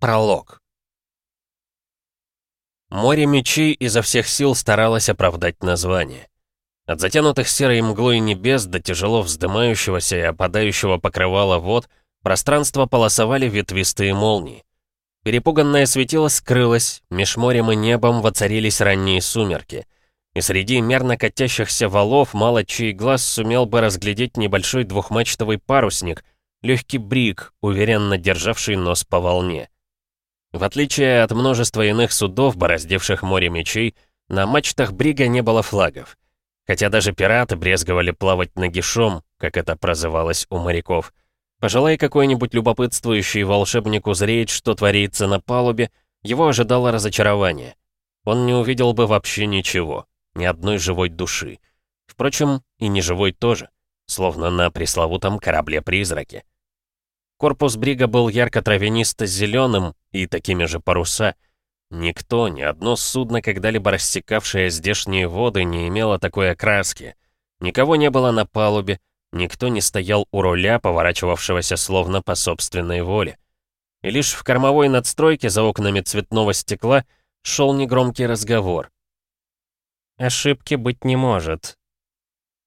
Пролог. Море мечей изо всех сил старалось оправдать название. От затянутых серой мглой небес до тяжело вздымающегося и опадающего покрывала вод пространство полосовали ветвистые молнии. Перепуганное светило скрылось, меж морем и небом воцарились ранние сумерки. И среди мерно катящихся валов мало чей глаз сумел бы разглядеть небольшой двухмачтовый парусник, легкий брик, уверенно державший нос по волне. В отличие от множества иных судов, бороздивших море мечей, на мачтах брига не было флагов. Хотя даже пираты брезговали плавать нагишом, как это прозывалось у моряков. Пожелай какой-нибудь любопытствующий волшебник узреть, что творится на палубе, его ожидало разочарование. Он не увидел бы вообще ничего, ни одной живой души. Впрочем, и неживой тоже, словно на пресловутом корабле-призраке. Корпус брига был ярко-травянисто-зеленым и такими же паруса. Никто, ни одно судно, когда-либо рассекавшее здешние воды, не имело такой окраски. Никого не было на палубе, никто не стоял у руля, поворачивавшегося словно по собственной воле. И лишь в кормовой надстройке за окнами цветного стекла шел негромкий разговор. «Ошибки быть не может».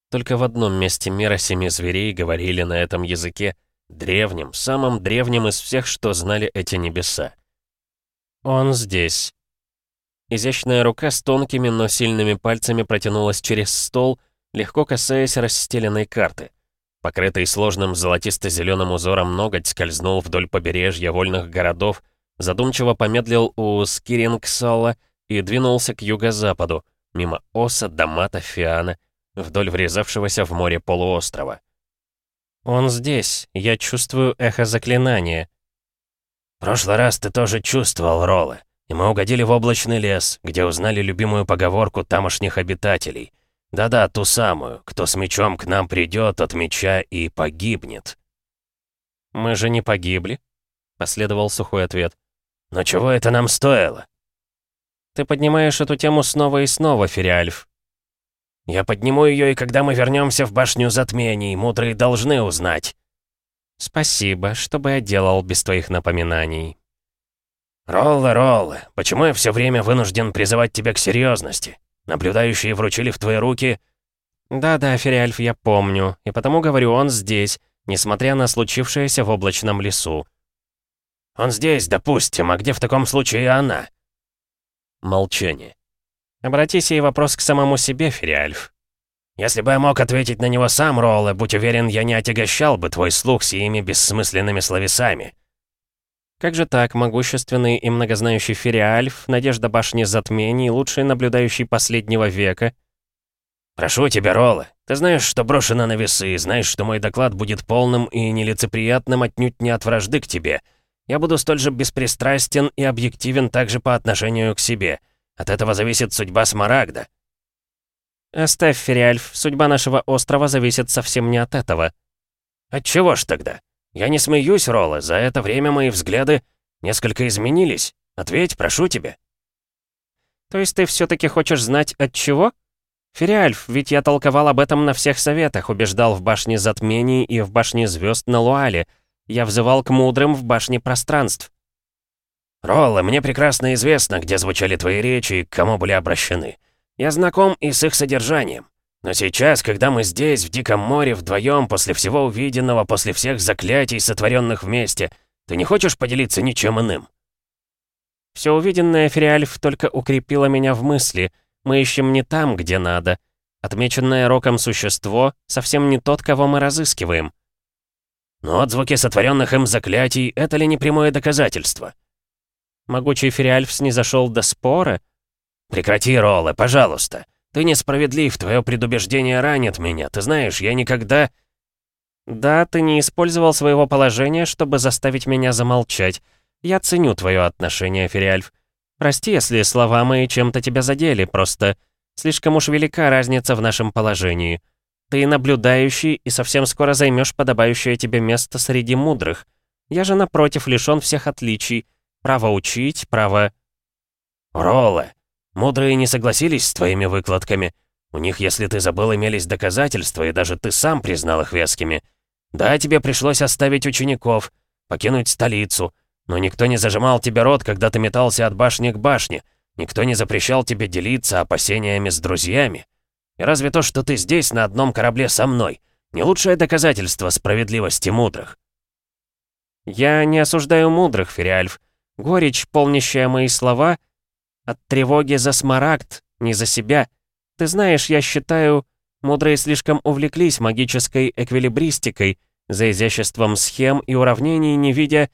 Только в одном месте мира семи зверей говорили на этом языке — Древним, самым древним из всех, что знали эти небеса. «Он здесь». Изящная рука с тонкими, но сильными пальцами протянулась через стол, легко касаясь расстеленной карты. Покрытый сложным золотисто-зеленым узором ноготь скользнул вдоль побережья вольных городов, задумчиво помедлил у Скирингсала и двинулся к юго-западу, мимо Оса, Дамата, Фиана, вдоль врезавшегося в море полуострова. «Он здесь. Я чувствую эхо заклинания». «Прошлый раз ты тоже чувствовал, Роллы, и мы угодили в облачный лес, где узнали любимую поговорку тамошних обитателей. Да-да, ту самую, кто с мечом к нам придет от меча и погибнет». «Мы же не погибли?» — последовал сухой ответ. «Но чего это нам стоило?» «Ты поднимаешь эту тему снова и снова, Фериальф. Я подниму ее, и когда мы вернемся в башню затмений, мудрые должны узнать. Спасибо, что бы я делал без твоих напоминаний. Ролла, Ролла, почему я все время вынужден призывать тебя к серьезности? Наблюдающие вручили в твои руки... Да-да, Фериальф, я помню, и потому говорю, он здесь, несмотря на случившееся в облачном лесу. Он здесь, допустим, а где в таком случае она? Молчание. Обратись ей вопрос к самому себе, Фериальф. Если бы я мог ответить на него сам, Ролле, будь уверен, я не отягощал бы твой слух сими бессмысленными словесами. Как же так, могущественный и многознающий Фериальф, надежда башни затмений, лучший наблюдающий последнего века? Прошу тебя, Ролле, ты знаешь, что брошено на весы, знаешь, что мой доклад будет полным и нелицеприятным отнюдь не от вражды к тебе. Я буду столь же беспристрастен и объективен также по отношению к себе — от этого зависит судьба Смарагда». «Оставь, Фериальф, судьба нашего острова зависит совсем не от этого». «Отчего ж тогда? Я не смеюсь, Ролла, за это время мои взгляды несколько изменились. Ответь, прошу тебя». «То есть ты все-таки хочешь знать, от чего?» «Фериальф, ведь я толковал об этом на всех советах, убеждал в башне затмений и в башне звезд на Луале. Я взывал к мудрым в башне пространств. «Ролла, мне прекрасно известно, где звучали твои речи и к кому были обращены. Я знаком и с их содержанием. Но сейчас, когда мы здесь, в Диком море, вдвоем, после всего увиденного, после всех заклятий, сотворенных вместе, ты не хочешь поделиться ничем иным?» «Все увиденное, Фериальф, только укрепило меня в мысли. Мы ищем не там, где надо. Отмеченное роком существо совсем не тот, кого мы разыскиваем». «Но отзвуки сотворенных им заклятий — это ли не прямое доказательство?» Могучий Фериальф снизошел до спора? Прекрати, Роллы, пожалуйста. Ты несправедлив, твое предубеждение ранит меня. Ты знаешь, я никогда... Да, ты не использовал своего положения, чтобы заставить меня замолчать. Я ценю твое отношение, Фериальф. Прости, если слова мои чем-то тебя задели, просто... Слишком уж велика разница в нашем положении. Ты наблюдающий и совсем скоро займешь подобающее тебе место среди мудрых. Я же, напротив, лишён всех отличий, Право учить, право...» «Ролла, мудрые не согласились с твоими выкладками. У них, если ты забыл, имелись доказательства, и даже ты сам признал их вескими. Да, тебе пришлось оставить учеников, покинуть столицу, Но никто не зажимал тебе рот, когда ты метался от башни к башне. Никто не запрещал тебе делиться опасениями с друзьями. И разве то, что ты здесь на одном корабле со мной, не лучшее доказательство справедливости мудрых?» «Я не осуждаю мудрых, Фериальф. Горечь, полнящая мои слова, от тревоги за смарагд, не за себя. Ты знаешь, я считаю, мудрые слишком увлеклись магической эквилибристикой, за изяществом схем и уравнений, не видя...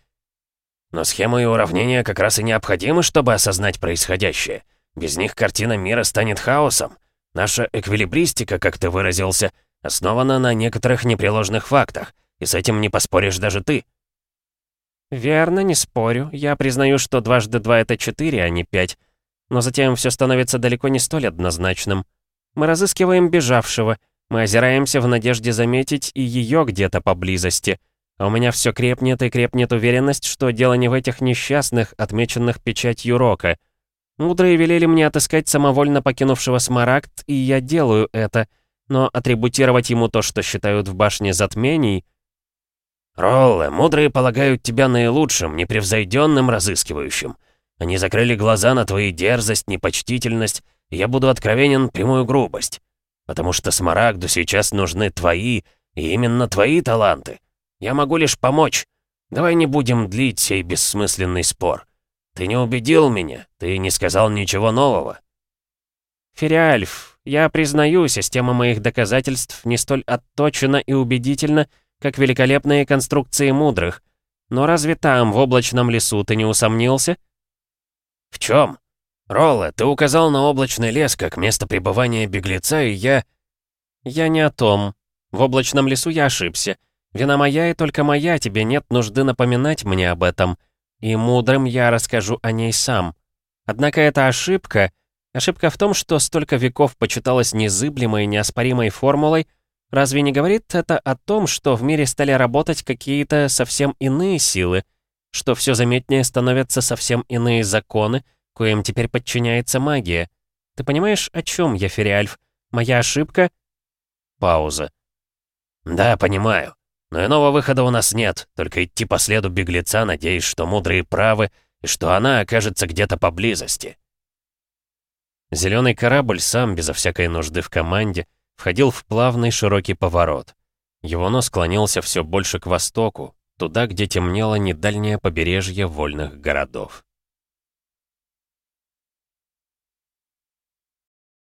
Но схемы и уравнения как раз и необходимы, чтобы осознать происходящее. Без них картина мира станет хаосом. Наша эквилибристика, как ты выразился, основана на некоторых непреложных фактах, и с этим не поспоришь даже ты. «Верно, не спорю. Я признаю, что дважды два — это четыре, а не пять. Но затем все становится далеко не столь однозначным. Мы разыскиваем бежавшего, мы озираемся в надежде заметить и ее где-то поблизости. А у меня все крепнет и крепнет уверенность, что дело не в этих несчастных, отмеченных печатью рока. Мудрые велели мне отыскать самовольно покинувшего Смарагд, и я делаю это. Но атрибутировать ему то, что считают в башне затмений — «Ролле, мудрые полагают тебя наилучшим, непревзойденным разыскивающим. Они закрыли глаза на твою дерзость, непочтительность, и я буду откровенен прямую грубость. Потому что Смарагду сейчас нужны твои, и именно твои таланты. Я могу лишь помочь. Давай не будем длить сей бессмысленный спор. Ты не убедил меня, ты не сказал ничего нового». «Фериальф, я признаю, система моих доказательств не столь отточена и убедительна, как великолепные конструкции мудрых. Но разве там, в облачном лесу, ты не усомнился?» «В чем? Ролла, ты указал на облачный лес как место пребывания беглеца, и я...» «Я не о том. В облачном лесу я ошибся. Вина моя и только моя, тебе нет нужды напоминать мне об этом. И мудрым я расскажу о ней сам. Однако эта ошибка... Ошибка в том, что столько веков почиталась незыблемой, неоспоримой формулой, Разве не говорит это о том, что в мире стали работать какие-то совсем иные силы, что все заметнее становятся совсем иные законы, коим теперь подчиняется магия? Ты понимаешь, о чем я, Фериальф? Моя ошибка? Пауза. Да, понимаю. Но иного выхода у нас нет, только идти по следу беглеца, надеясь, что мудрые правы, и что она окажется где-то поблизости. Зеленый корабль сам, безо всякой нужды в команде, входил в плавный широкий поворот. Его нос склонился все больше к востоку, туда, где темнело недальнее побережье вольных городов.